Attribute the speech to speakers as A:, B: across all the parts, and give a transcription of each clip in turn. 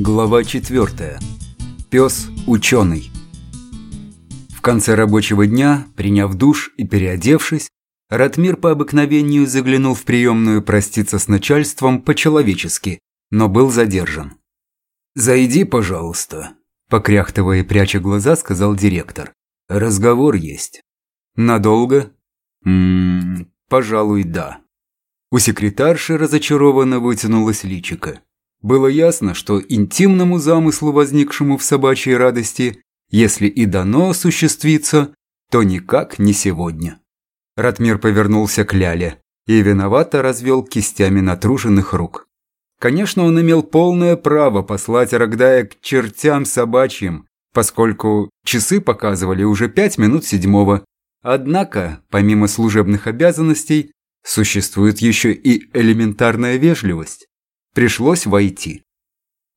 A: Глава 4. Пес ученый. В конце рабочего дня, приняв душ и переодевшись, Ратмир по обыкновению заглянул в приемную проститься с начальством по-человечески, но был задержан. «Зайди, пожалуйста», – покряхтывая и пряча глаза, сказал директор. «Разговор есть». «Надолго?» «Ммм, пожалуй, да». У секретарши разочарованно вытянулось личико. Было ясно, что интимному замыслу, возникшему в собачьей радости, если и дано осуществиться, то никак не сегодня. Ратмир повернулся к Ляле и виновато развел кистями натруженных рук. Конечно, он имел полное право послать Рогдая к чертям собачьим, поскольку часы показывали уже пять минут седьмого. Однако, помимо служебных обязанностей, существует еще и элементарная вежливость. Пришлось войти.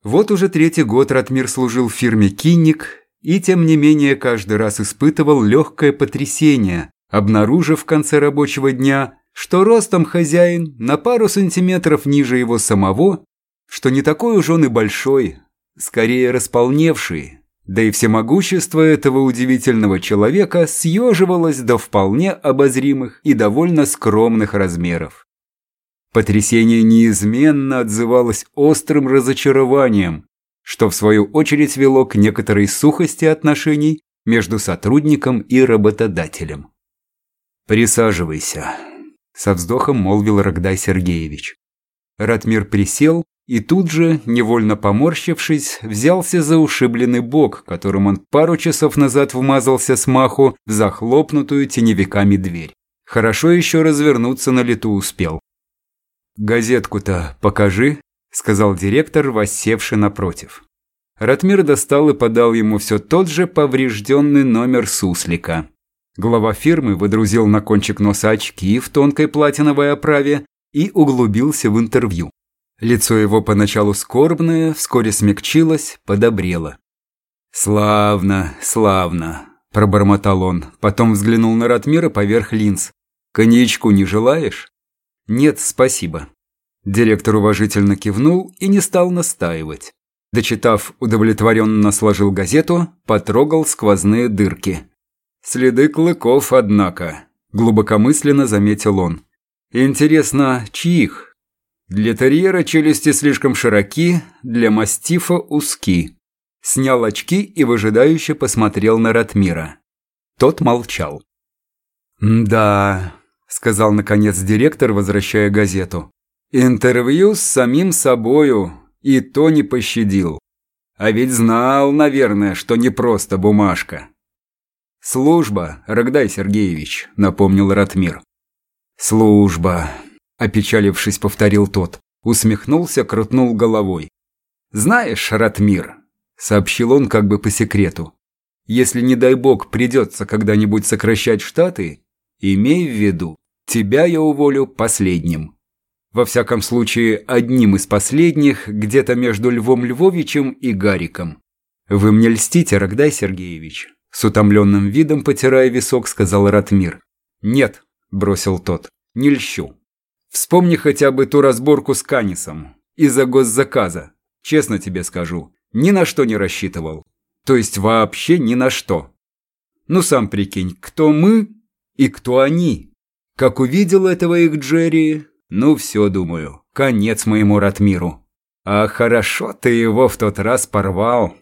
A: Вот уже третий год Ратмир служил в фирме «Кинник», и тем не менее каждый раз испытывал легкое потрясение, обнаружив в конце рабочего дня, что ростом хозяин на пару сантиметров ниже его самого, что не такой уж он и большой, скорее располневший, да и всемогущество этого удивительного человека съеживалось до вполне обозримых и довольно скромных размеров. Потрясение неизменно отзывалось острым разочарованием, что в свою очередь вело к некоторой сухости отношений между сотрудником и работодателем. «Присаживайся», – со вздохом молвил Рогдай Сергеевич. Ратмир присел и тут же, невольно поморщившись, взялся за ушибленный бок, которым он пару часов назад вмазался с маху в захлопнутую теневиками дверь. Хорошо еще развернуться на лету успел. «Газетку-то покажи», – сказал директор, воссевший напротив. Ратмир достал и подал ему все тот же поврежденный номер суслика. Глава фирмы выдрузил на кончик носа очки в тонкой платиновой оправе и углубился в интервью. Лицо его поначалу скорбное, вскоре смягчилось, подобрело. «Славно, славно», – пробормотал он, потом взглянул на Ратмира поверх линз. «Коньячку не желаешь?» «Нет, спасибо». Директор уважительно кивнул и не стал настаивать. Дочитав, удовлетворенно сложил газету, потрогал сквозные дырки. «Следы клыков, однако», – глубокомысленно заметил он. «Интересно, чьих? Для терьера челюсти слишком широки, для мастифа узки». Снял очки и выжидающе посмотрел на Ратмира. Тот молчал. «Да», – сказал наконец директор, возвращая газету. «Интервью с самим собою, и то не пощадил. А ведь знал, наверное, что не просто бумажка». «Служба, Рогдай Сергеевич», – напомнил Ратмир. «Служба», – опечалившись, повторил тот. Усмехнулся, крутнул головой. «Знаешь, Ратмир», – сообщил он как бы по секрету, «если, не дай бог, придется когда-нибудь сокращать штаты, имей в виду, тебя я уволю последним». Во всяком случае, одним из последних, где-то между Львом Львовичем и Гариком. Вы мне льстите, Рогдай Сергеевич. С утомленным видом, потирая висок, сказал Ратмир. «Нет», – бросил тот, – «не льщу. Вспомни хотя бы ту разборку с Канисом из-за госзаказа. Честно тебе скажу, ни на что не рассчитывал. То есть вообще ни на что. Ну сам прикинь, кто мы и кто они. Как увидел этого их Джерри, ну все, думаю, конец моему Ратмиру. А хорошо ты его в тот раз порвал.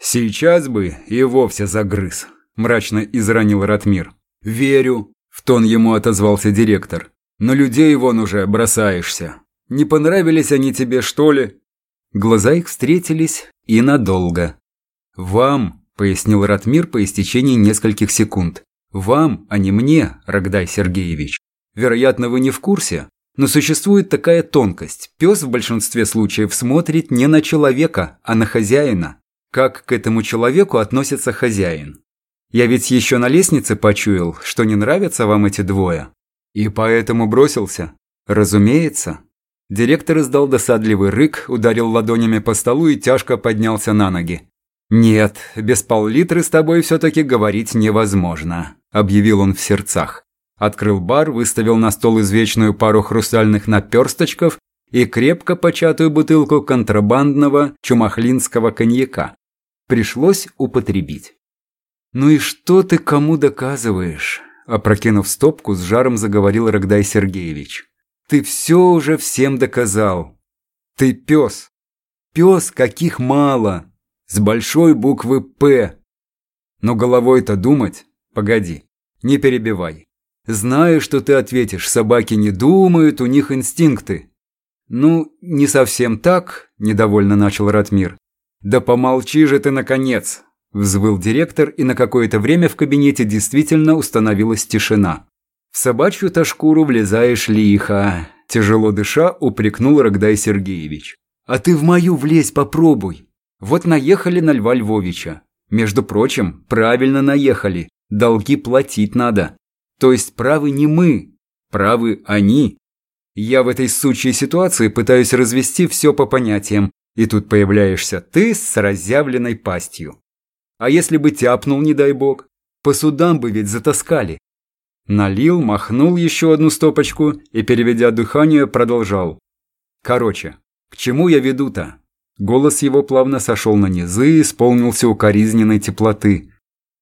A: «Сейчас бы и вовсе загрыз», – мрачно изранил Ратмир. «Верю», – в тон ему отозвался директор. «На людей вон уже бросаешься. Не понравились они тебе, что ли?» Глаза их встретились и надолго. «Вам», – пояснил Ратмир по истечении нескольких секунд. «Вам, а не мне, Рогдай Сергеевич. Вероятно, вы не в курсе, но существует такая тонкость. Пес в большинстве случаев смотрит не на человека, а на хозяина как к этому человеку относится хозяин. Я ведь еще на лестнице почуял, что не нравятся вам эти двое. И поэтому бросился. Разумеется. Директор издал досадливый рык, ударил ладонями по столу и тяжко поднялся на ноги. «Нет, без пол-литры с тобой все-таки говорить невозможно», – объявил он в сердцах. Открыл бар, выставил на стол извечную пару хрустальных наперсточков и крепко початую бутылку контрабандного чумахлинского коньяка. Пришлось употребить. «Ну и что ты кому доказываешь?» Опрокинув стопку, с жаром заговорил Рогдай Сергеевич. «Ты все уже всем доказал. Ты пес. Пес, каких мало. С большой буквы «П». Но головой-то думать? Погоди, не перебивай. Знаю, что ты ответишь, собаки не думают, у них инстинкты. Ну, не совсем так, недовольно начал Ратмир. Да помолчи же ты, наконец, взвыл директор, и на какое-то время в кабинете действительно установилась тишина. В собачью-то шкуру влезаешь лихо, тяжело дыша, упрекнул Рогдай Сергеевич. А ты в мою влезь попробуй. Вот наехали на Льва Львовича. Между прочим, правильно наехали. Долги платить надо. То есть правы не мы, правы они. Я в этой сучьей ситуации пытаюсь развести все по понятиям, и тут появляешься ты с разъявленной пастью. А если бы тяпнул, не дай бог, по судам бы ведь затаскали. Налил, махнул еще одну стопочку и, переведя дыхание, продолжал. Короче, к чему я веду-то? Голос его плавно сошел на низы и исполнился укоризненной теплоты.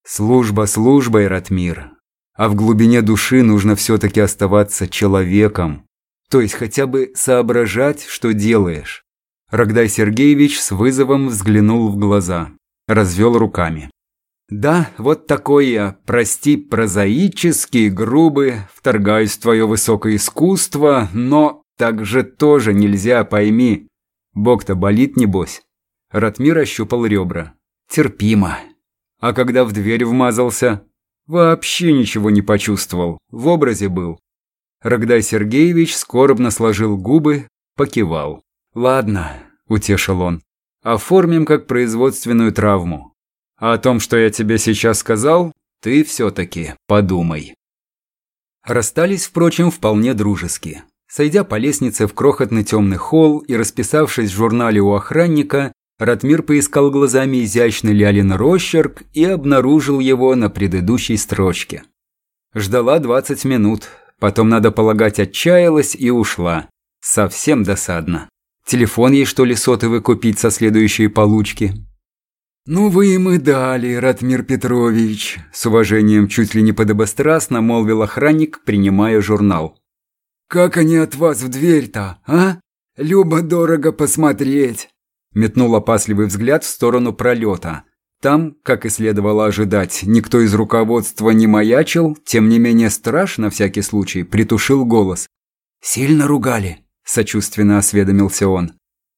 A: Служба службой, Ратмир. А в глубине души нужно все-таки оставаться человеком. То есть хотя бы соображать, что делаешь. Рогдай Сергеевич с вызовом взглянул в глаза. Развел руками. Да, вот такой я, прости, прозаический, грубый, вторгаюсь в твое высокое искусство, но так же тоже нельзя, пойми. Бог-то болит, небось. Ратмир ощупал ребра. Терпимо. А когда в дверь вмазался, вообще ничего не почувствовал, в образе был. Рогдай Сергеевич скорбно сложил губы, покивал. «Ладно», – утешил он, – «оформим как производственную травму. А о том, что я тебе сейчас сказал, ты все-таки подумай». Расстались, впрочем, вполне дружески. Сойдя по лестнице в крохотный темный холл и расписавшись в журнале у охранника, Ратмир поискал глазами изящный Лялин росчерк и обнаружил его на предыдущей строчке. Ждала 20 минут, потом, надо полагать, отчаялась и ушла. Совсем досадно. Телефон ей, что ли, сотовый купить со следующей получки? «Ну вы им и дали, Ратмир Петрович», – с уважением чуть ли не подобострастно молвил охранник, принимая журнал. «Как они от вас в дверь-то, а? Любо-дорого посмотреть!» Метнул опасливый взгляд в сторону пролета. Там, как и следовало ожидать, никто из руководства не маячил, тем не менее страж, на всякий случай, притушил голос. «Сильно ругали?» – сочувственно осведомился он.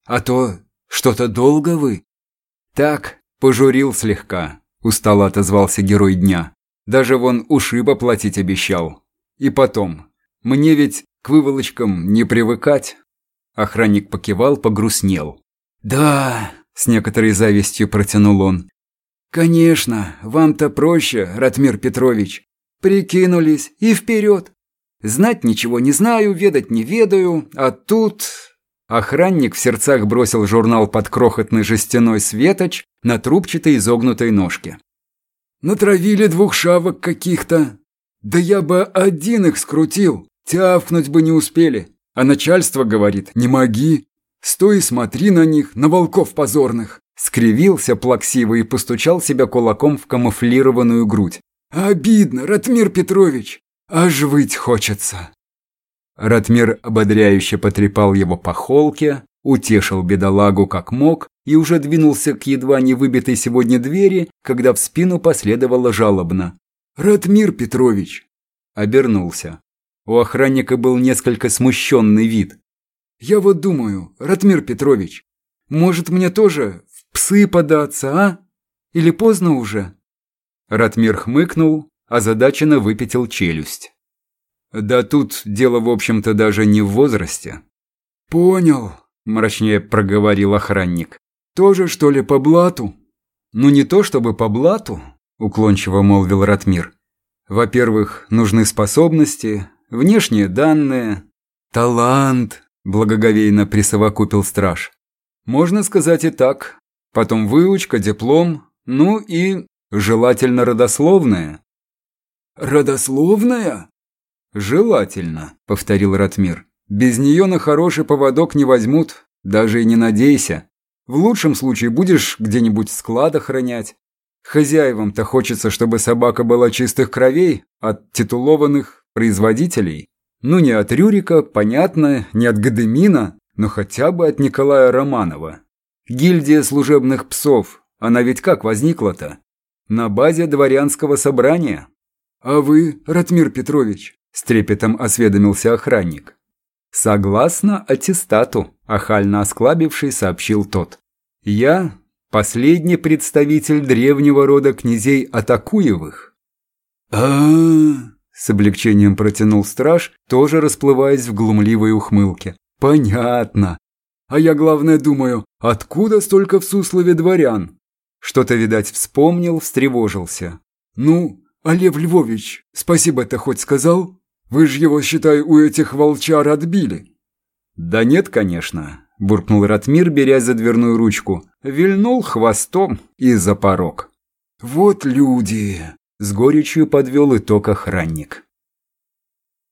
A: «А то что-то долго вы?» «Так, «Пожурил слегка», – устало отозвался герой дня. «Даже вон ушиба платить обещал. И потом, мне ведь к выволочкам не привыкать». Охранник покивал, погрустнел. «Да», – с некоторой завистью протянул он. «Конечно, вам-то проще, Ратмир Петрович. Прикинулись и вперед. Знать ничего не знаю, ведать не ведаю, а тут Охранник в сердцах бросил журнал под крохотный жестяной светоч на трубчатой изогнутой ножке. «Натравили двух шавок каких-то. Да я бы один их скрутил, тявкнуть бы не успели. А начальство говорит, не моги. Стой и смотри на них, на волков позорных». Скривился плаксиво и постучал себя кулаком в камуфлированную грудь. «Обидно, Ратмир Петрович, аж выть хочется». Ратмир ободряюще потрепал его по холке, утешил бедолагу как мог и уже двинулся к едва не выбитой сегодня двери, когда в спину последовало жалобно. «Ратмир Петрович!» Обернулся. У охранника был несколько смущенный вид. «Я вот думаю, Ратмир Петрович, может мне тоже в псы податься, а? Или поздно уже?» Ратмир хмыкнул, озадаченно выпятил челюсть. Да тут дело, в общем-то, даже не в возрасте. Понял, мрачнее проговорил охранник. Тоже, что ли, по блату? Ну, не то чтобы по блату, уклончиво молвил Ратмир. Во-первых, нужны способности, внешние данные, талант, благоговейно присовокупил страж. Можно сказать и так. Потом выучка, диплом, ну и желательно родословная. Родословная? «Желательно», – повторил Ратмир. Без нее на хороший поводок не возьмут, даже и не надейся. В лучшем случае будешь где-нибудь склад охранять. Хозяевам-то хочется, чтобы собака была чистых кровей от титулованных производителей. Ну, не от Рюрика, понятно, не от Гадемина, но хотя бы от Николая Романова. Гильдия служебных псов, она ведь как возникла-то? На базе дворянского собрания. А вы, Ратмир Петрович, с трепетом осведомился охранник. Согласно аттестату, охально осклабивший, сообщил тот. Я последний представитель древнего рода князей Атакуевых. а, -а, -а с облегчением протянул страж, тоже расплываясь в глумливой ухмылке. «Понятно. А я, главное, думаю, откуда столько в Суслове дворян?» Что-то, видать, вспомнил, встревожился. «Ну, а Львович, спасибо-то хоть сказал? Вы же его, считай, у этих волчар отбили». «Да нет, конечно», – буркнул Ратмир, беря за дверную ручку. Вильнул хвостом и за порог. «Вот люди!» С горечью подвел итог охранник.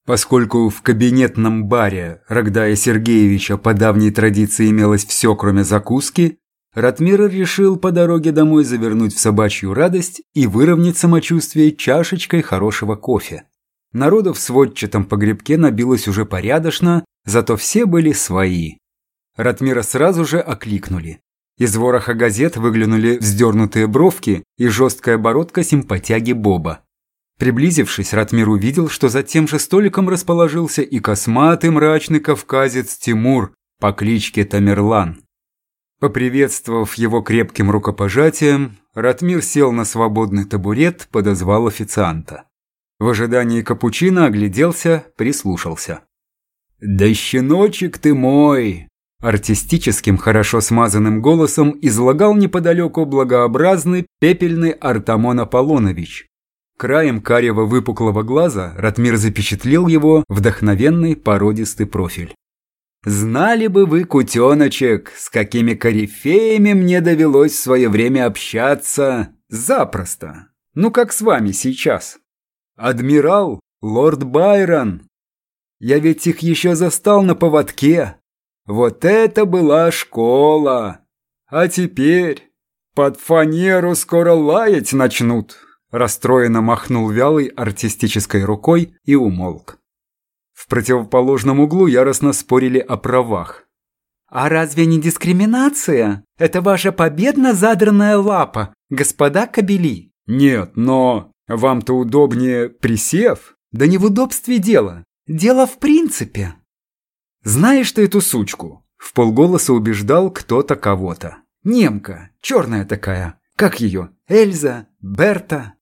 A: Поскольку в кабинетном баре Рогдая Сергеевича по давней традиции имелось все, кроме закуски, Ратмир решил по дороге домой завернуть в собачью радость и выровнять самочувствие чашечкой хорошего кофе. Народу в сводчатом погребке набилось уже порядочно, зато все были свои. Ратмира сразу же окликнули. Из вороха газет выглянули вздернутые бровки и жесткая бородка симпатяги Боба. Приблизившись, Ратмир увидел, что за тем же столиком расположился и косматый мрачный кавказец Тимур по кличке Тамерлан. Поприветствовав его крепким рукопожатием, Ратмир сел на свободный табурет, подозвал официанта. В ожидании капучино огляделся, прислушался. «Да щеночек ты мой!» Артистическим, хорошо смазанным голосом излагал неподалеку благообразный пепельный Артамон Аполлонович. Краем карего выпуклого глаза Ратмир запечатлел его вдохновенный породистый профиль. «Знали бы вы, кутеночек, с какими корифеями мне довелось в свое время общаться. Запросто. Ну, как с вами сейчас. Адмирал, лорд Байрон. Я ведь их еще застал на поводке, вот это была школа! А теперь под фанеру скоро лаять начнут!» Расстроенно махнул вялой артистической рукой и умолк. В противоположном углу яростно спорили о правах. «А разве не дискриминация? Это ваша победно задранная лапа, господа кобели!» «Нет, но вам-то удобнее присев?» «Да не в удобстве дело. Дело в принципе!» «Знаешь ты эту сучку?» – в полголоса убеждал кто-то кого-то. «Немка, черная такая. Как ее? Эльза? Берта?»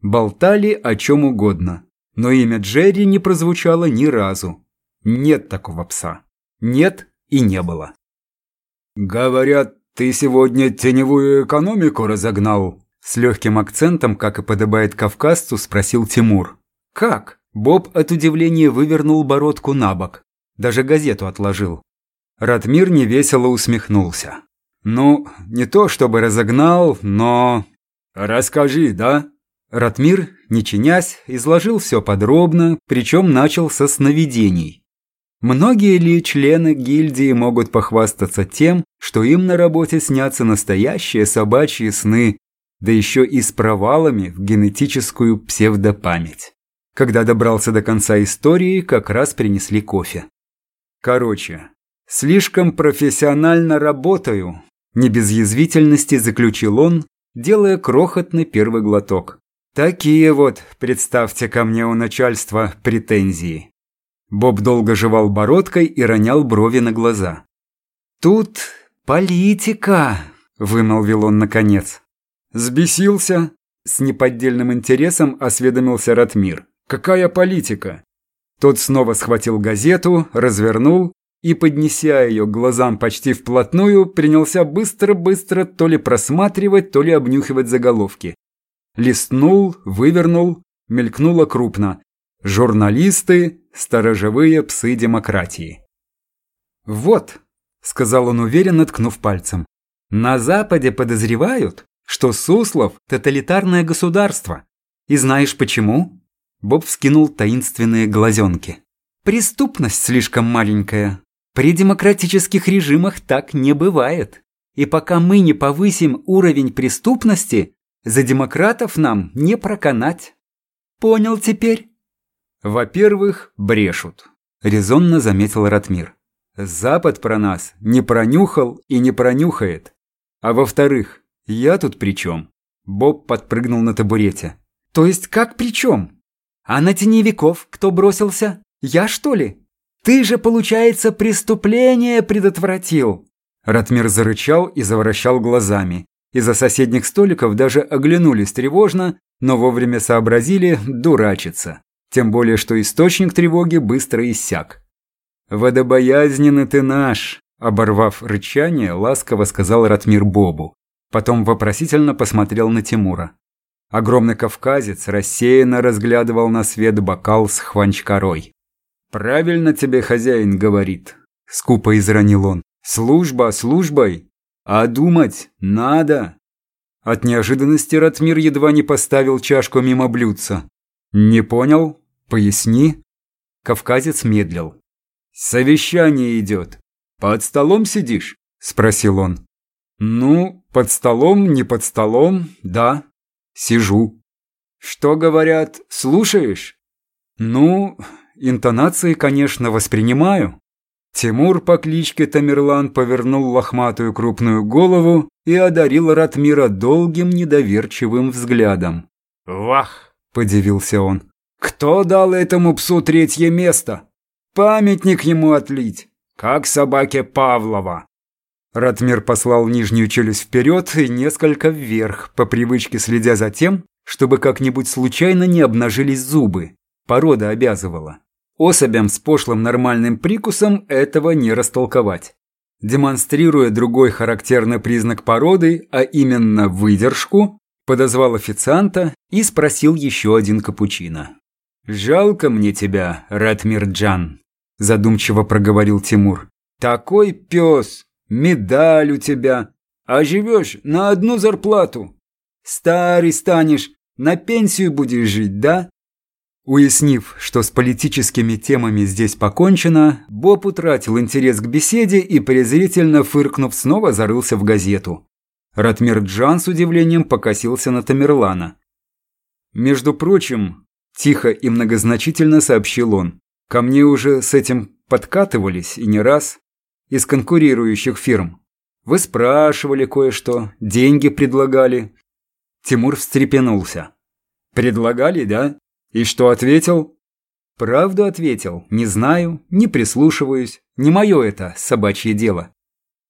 A: Болтали о чем угодно, но имя Джерри не прозвучало ни разу. Нет такого пса. Нет и не было. «Говорят, ты сегодня теневую экономику разогнал?» С легким акцентом, как и подобает кавказцу, спросил Тимур. «Как?» Боб от удивления вывернул бородку на бок. Даже газету отложил. Ратмир невесело усмехнулся. «Ну, не то чтобы разогнал, но...» «Расскажи, да?» Ратмир, не чинясь, изложил все подробно, причем начал со сновидений. Многие ли члены гильдии могут похвастаться тем, что им на работе снятся настоящие собачьи сны, да еще и с провалами в генетическую псевдопамять? Когда добрался до конца истории, как раз принесли кофе. Короче, слишком профессионально работаю, не без язвительности заключил он, делая крохотный первый глоток. Такие вот, представьте ко мне у начальства, претензии. Боб долго жевал бородкой и ронял брови на глаза. «Тут политика», – вымолвил он наконец. «Сбесился?» – с неподдельным интересом осведомился Ратмир. «Какая политика? Тот снова схватил газету, развернул и, поднеся ее к глазам почти вплотную, принялся быстро-быстро то ли просматривать, то ли обнюхивать заголовки. Листнул, вывернул, мелькнуло крупно. «Журналисты – сторожевые псы демократии». «Вот», – сказал он уверенно, ткнув пальцем, – «на Западе подозревают, что Суслов – тоталитарное государство. И знаешь почему?» Боб вскинул таинственные глазенки. Преступность слишком маленькая. При демократических режимах так не бывает. И пока мы не повысим уровень преступности, за демократов нам не проканать. Понял теперь? Во-первых, брешут, резонно заметил Ратмир. Запад про нас не пронюхал и не пронюхает. А во-вторых, я тут при чем? Боб подпрыгнул на табурете. То есть как при чем? А на теневиков кто бросился? Я что ли? Ты же, получается, преступление предотвратил. Ратмир зарычал и завращал глазами. Из-за соседних столиков даже оглянулись тревожно, но вовремя сообразили дурачиться. Тем более, что источник тревоги быстро иссяк. «Водобоязненный ты наш!» Оборвав рычание, ласково сказал Ратмир Бобу. Потом вопросительно посмотрел на Тимура. Огромный кавказец рассеянно разглядывал на свет бокал с хванчкарой. «Правильно тебе хозяин говорит», – скупо изранил он. «Служба службой, а думать надо». От неожиданности Ратмир едва не поставил чашку мимо блюдца. «Не понял? Поясни». Кавказец медлил. «Совещание идет. Под столом сидишь?» – спросил он. «Ну, под столом, не под столом, да. Сижу». «Что говорят, слушаешь?» «Ну, интонации, конечно, воспринимаю». Тимур по кличке Тамерлан повернул лохматую крупную голову и одарил Ратмира долгим недоверчивым взглядом. «Вах!» – подивился он. «Кто дал этому псу третье место? Памятник ему отлить, как собаке Павлова!» Ратмир послал нижнюю челюсть вперед и несколько вверх, по привычке следя за тем, чтобы как-нибудь случайно не обнажились зубы. Порода обязывала. Особям с пошлым нормальным прикусом этого не растолковать демонстрируя другой характерный признак породы, а именно выдержку, подозвал официанта и спросил еще один капучино. «Жалко мне тебя, Ратмирджан», – задумчиво проговорил Тимур. «Такой пес, медаль у тебя, а живешь на одну зарплату. Старый станешь, на пенсию будешь жить, да?» Уяснив, что с политическими темами здесь покончено, Боб утратил интерес к беседе и, презрительно фыркнув, снова зарылся в газету. Ратмир Джан с удивлением покосился на Тамерлана. «Между прочим», – тихо и многозначительно сообщил он, – «ко мне уже с этим подкатывались и не раз, из конкурирующих фирм. Вы спрашивали кое-что, деньги предлагали». Тимур встрепенулся. «Предлагали, да?» И что ответил? Правду ответил. Не знаю, не прислушиваюсь. Не мое это собачье дело.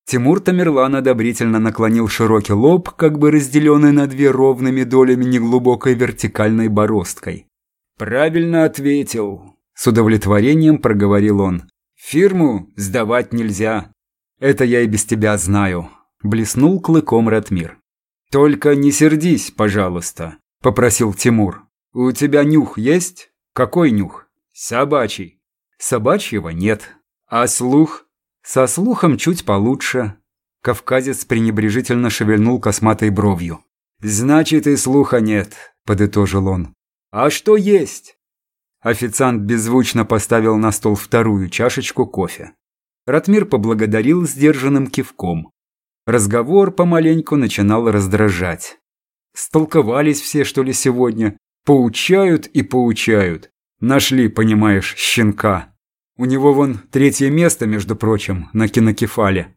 A: Тимур Тамерлан одобрительно наклонил широкий лоб, как бы разделенный на две ровными долями неглубокой вертикальной бороздкой. «Правильно ответил», – с удовлетворением проговорил он. «Фирму сдавать нельзя. Это я и без тебя знаю», – блеснул клыком Ратмир. «Только не сердись, пожалуйста», – попросил Тимур. «У тебя нюх есть?» «Какой нюх?» «Собачий». «Собачьего нет». «А слух?» «Со слухом чуть получше». Кавказец пренебрежительно шевельнул косматой бровью. «Значит, и слуха нет», – подытожил он. «А что есть?» Официант беззвучно поставил на стол вторую чашечку кофе. Ратмир поблагодарил сдержанным кивком. Разговор помаленьку начинал раздражать. Столковались все, что ли, сегодня? Поучают и поучают. Нашли, понимаешь, щенка. У него вон третье место, между прочим, на кинокефале.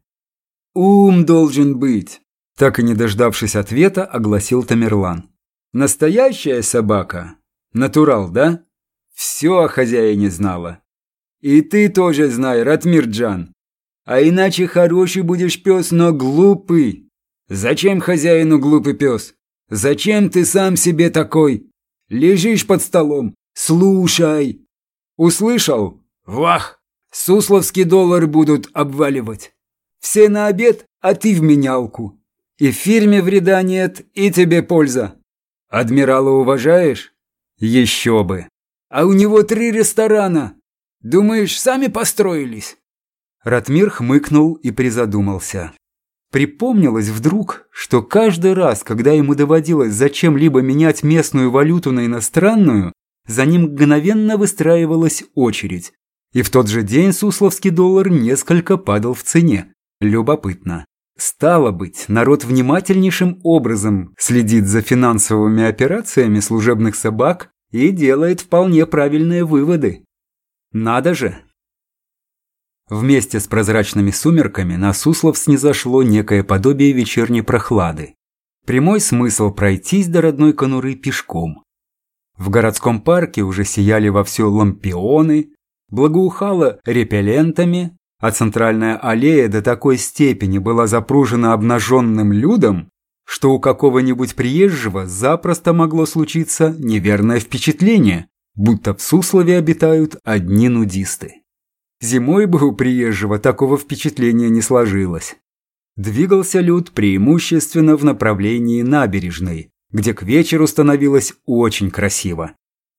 A: Ум должен быть. Так и не дождавшись ответа, огласил Тамерлан. Настоящая собака? Натурал, да? Все о хозяине знала. И ты тоже знай, Ратмирджан. А иначе хороший будешь пес, но глупый. Зачем хозяину глупый пес? Зачем ты сам себе такой? Лежишь под столом, слушай. Услышал? Вах! Сусловский доллар будут обваливать. Все на обед, а ты в менялку. И фирме вреда нет, и тебе польза. Адмирала уважаешь? Еще бы. А у него три ресторана. Думаешь, сами построились? Ратмир хмыкнул и призадумался. Припомнилось вдруг, что каждый раз, когда ему доводилось зачем-либо менять местную валюту на иностранную, за ним мгновенно выстраивалась очередь. И в тот же день сусловский доллар несколько падал в цене. Любопытно. Стало быть, народ внимательнейшим образом следит за финансовыми операциями служебных собак и делает вполне правильные выводы. Надо же! Вместе с прозрачными сумерками на Суслов снизошло некое подобие вечерней прохлады. Прямой смысл пройтись до родной конуры пешком. В городском парке уже сияли вовсю лампионы, благоухало репеллентами, а центральная аллея до такой степени была запружена обнаженным людом, что у какого-нибудь приезжего запросто могло случиться неверное впечатление, будто в Суслове обитают одни нудисты. Зимой бы у приезжего такого впечатления не сложилось. Двигался люд преимущественно в направлении набережной, где к вечеру становилось очень красиво.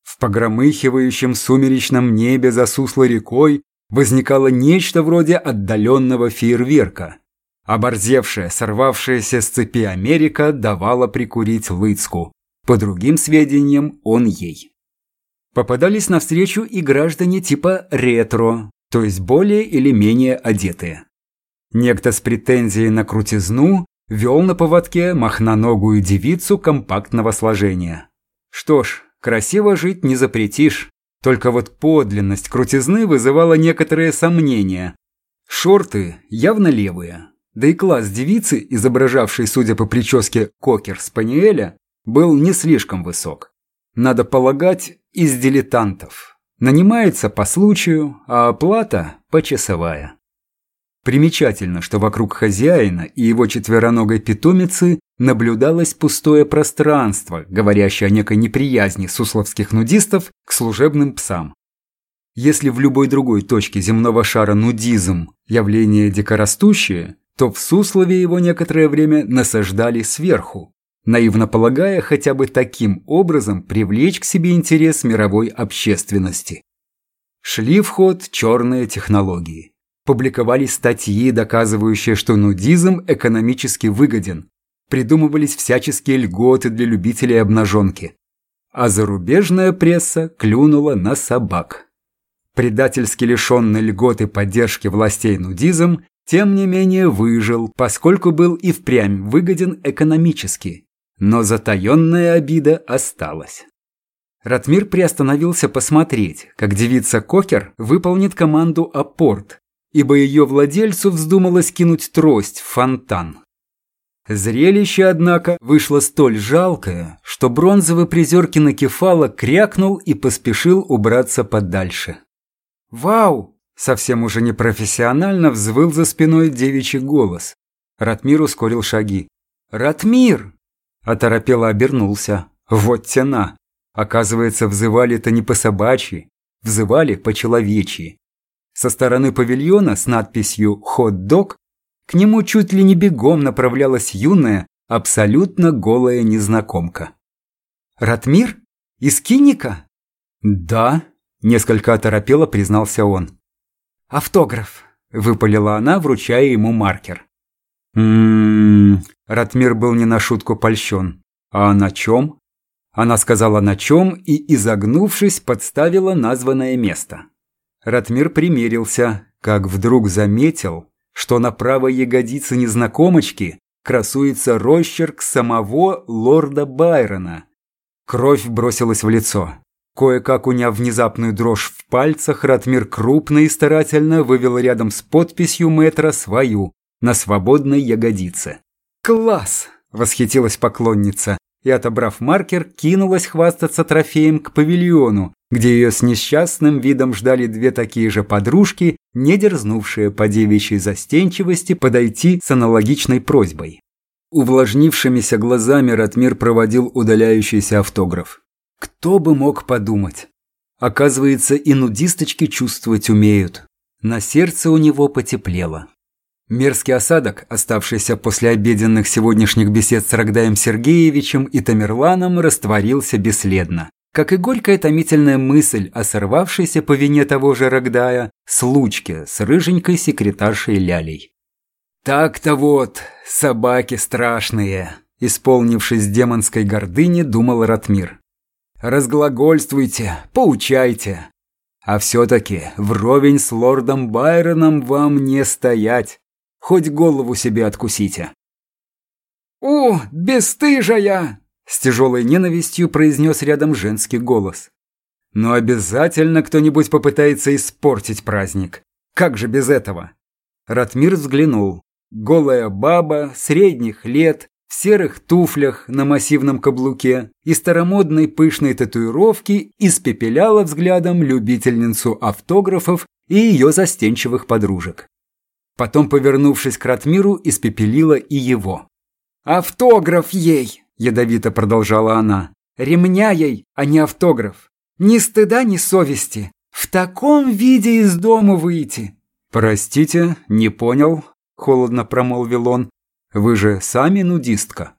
A: В погромыхивающем сумеречном небе за суслой рекой возникало нечто вроде отдаленного фейерверка. Оборзевшая, сорвавшаяся с цепи Америка давала прикурить Лыцку. По другим сведениям, он ей. Попадались навстречу и граждане типа ретро, то есть более или менее одетые. Некто с претензией на крутизну вел на поводке махноногую девицу компактного сложения. Что ж, красиво жить не запретишь. Только вот подлинность крутизны вызывала некоторые сомнения. Шорты явно левые. Да и класс девицы, изображавшей, судя по прическе, кокер-спаниеля, был не слишком высок. Надо полагать, из дилетантов. Нанимается по случаю, а оплата почасовая. Примечательно, что вокруг хозяина и его четвероногой питомицы наблюдалось пустое пространство, говорящее о некой неприязни сусловских нудистов к служебным псам. Если в любой другой точке земного шара нудизм – явление дикорастущее, то в Суслове его некоторое время насаждали сверху, наивно полагая хотя бы таким образом привлечь к себе интерес мировой общественности. Шли в ход черные технологии. Публиковались статьи, доказывающие, что нудизм экономически выгоден. Придумывались всяческие льготы для любителей обнаженки. А зарубежная пресса клюнула на собак. Предательски лишенный льготы поддержки властей нудизм, тем не менее выжил, поскольку был и впрямь выгоден экономически. Но затаенная обида осталась. Ратмир приостановился посмотреть, как девица Кокер выполнит команду «Апорт», ибо ее владельцу вздумалось кинуть трость в фонтан. Зрелище, однако, вышло столь жалкое, что бронзовый призер кинокефала крякнул и поспешил убраться подальше. «Вау!» – совсем уже непрофессионально взвыл за спиной девичий голос. Ратмир ускорил шаги. «Ратмир!» – оторопело обернулся. «Вот тена!» Оказывается, взывали-то не по-собачьи, взывали по-человечьи. Со стороны павильона с надписью «Хот-дог» к нему чуть ли не бегом направлялась юная, абсолютно голая незнакомка. «Ратмир? Из Киника?» «Да», – несколько оторопело признался он. «Автограф», – выпалила она, вручая ему маркер. «М-м-м», Ратмир был не на шутку польщен. «А на чем?» Она сказала на чем и, изогнувшись, подставила названное место. Ратмир примерился, как вдруг заметил, что на правой ягодице незнакомочки красуется росчерк самого лорда Байрона. Кровь бросилась в лицо. Кое-как уняв внезапную дрожь в пальцах, Ратмир крупно и старательно вывел рядом с подписью мэтра свою на свободной ягодице. «Класс!» – восхитилась поклонница и, отобрав маркер, кинулась хвастаться трофеем к павильону, где ее с несчастным видом ждали две такие же подружки, не дерзнувшие по девичьей застенчивости подойти с аналогичной просьбой. Увлажнившимися глазами Ратмир проводил удаляющийся автограф. Кто бы мог подумать? Оказывается, и нудисточки чувствовать умеют. На сердце у него потеплело. Мерзкий осадок, оставшийся после обеденных сегодняшних бесед с Рогдаем Сергеевичем и Тамерланом, растворился бесследно. Как и горькая томительная мысль о сорвавшейся по вине того же Рогдая случке с рыженькой секретаршей Лялей. «Так-то вот, собаки страшные!» Исполнившись демонской гордыни, думал Ратмир. «Разглагольствуйте, поучайте. А все-таки вровень с лордом Байроном вам не стоять. Хоть голову себе откусите.
B: «У, бесстыжая!» – с тяжелой ненавистью произнес рядом женский голос.
A: «Но обязательно кто-нибудь попытается испортить праздник. Как же без этого?» Ратмир взглянул. Голая баба, средних лет, в серых туфлях на массивном каблуке и старомодной пышной татуировке испепеляла взглядом любительницу автографов и ее застенчивых подружек. Потом, повернувшись к Ратмиру, испепелила и его.
B: «Автограф ей!» – ядовито продолжала она. «Ремня ей, а не автограф. Ни стыда, ни совести. В таком виде из дома выйти!»
A: «Простите, не понял», – холодно промолвил он. Вы же сами нудистка».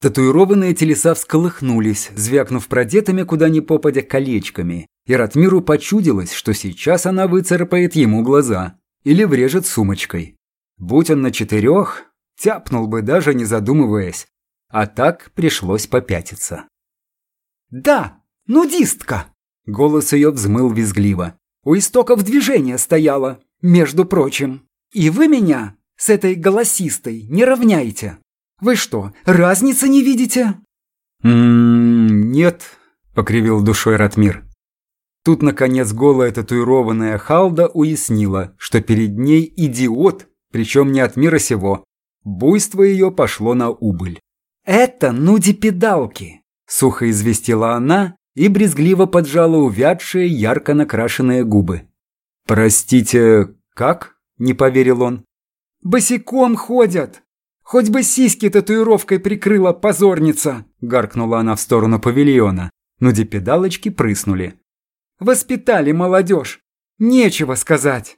A: Татуированные телеса всколыхнулись, звякнув продетыми куда ни попадя колечками, и Ратмиру почудилось, что сейчас она выцарапает ему глаза или врежет сумочкой. Будь он на четырех, тяпнул бы, даже не задумываясь, а так пришлось попятиться.
B: «Да, нудистка!»
A: Голос ее взмыл визгливо.
B: «У истоков движения стояла, между прочим. И вы меня с этой голосистой не равняйте. Вы что, разницы не видите?»
A: «М-м, нет», — покривил душой Ратмир. Тут, наконец, голая татуированная Халда уяснила, что перед ней идиот, причем не от мира сего. Буйство ее пошло на убыль.
B: «Это нуди-педалки», — сухо известила она и брезгливо поджала увядшие, ярко накрашенные губы.
A: «Простите, как?» – не поверил он.
B: Босиком ходят. Хоть бы сиськи татуировкой прикрыла позорница, гаркнула она в сторону павильона. Но депедалочки прыснули. Воспитали молодежь. Нечего сказать.